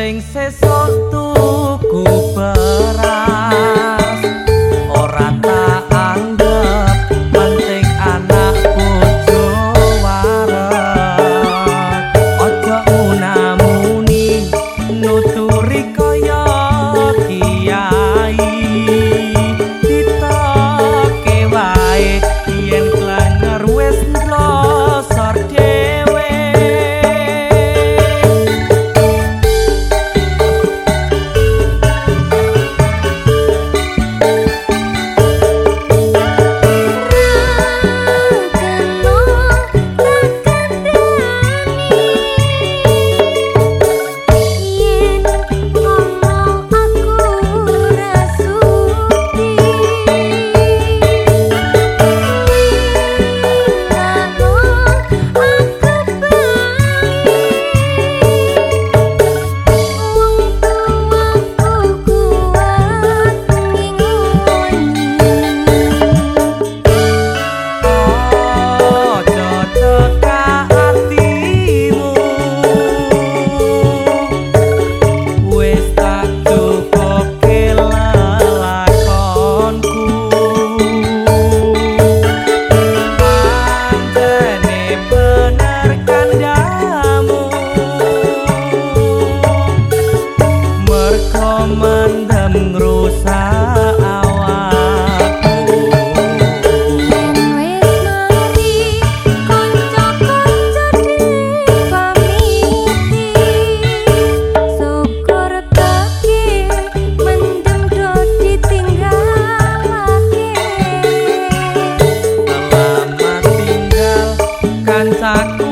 sing seso tuku barang. I'm casaco.